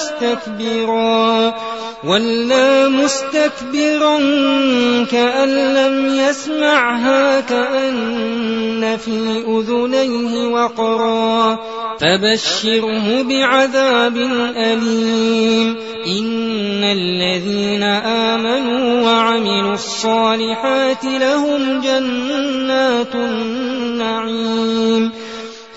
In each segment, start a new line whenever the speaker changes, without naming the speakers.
مستكبرا. ولا مستكبرا كأن لم يسمعها كأن في أذنيه وقرا. فبشره بعذاب أليم. إن الذين آمنوا وعملوا الصالحات لهم جنات النعيم.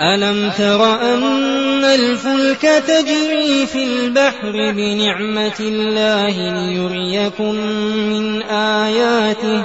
ألم تر أن الفلك تجري في البحر بنعمة الله ليريكم من آياته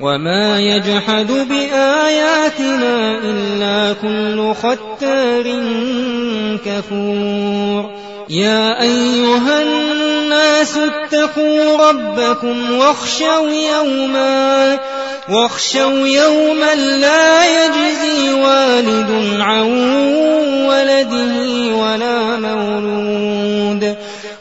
وما يجحد بآياتنا إلا كل ختار كفور. يا أيها الناس اتقوا ربكم واخشوا يوما واخشوا يوما لا يجزي والد عن ولده ولا مولود.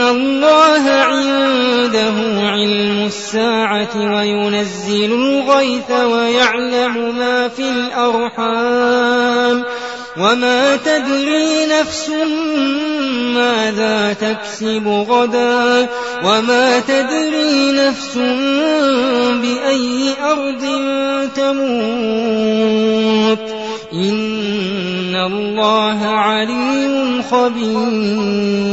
إن الله عنده علم الساعة وينزل الغيث ويعلم ما في الأرحام وما تدري نفس ماذا تكسب غدا وما تدري نفس بأي أرض تموت إن الله عليم خبير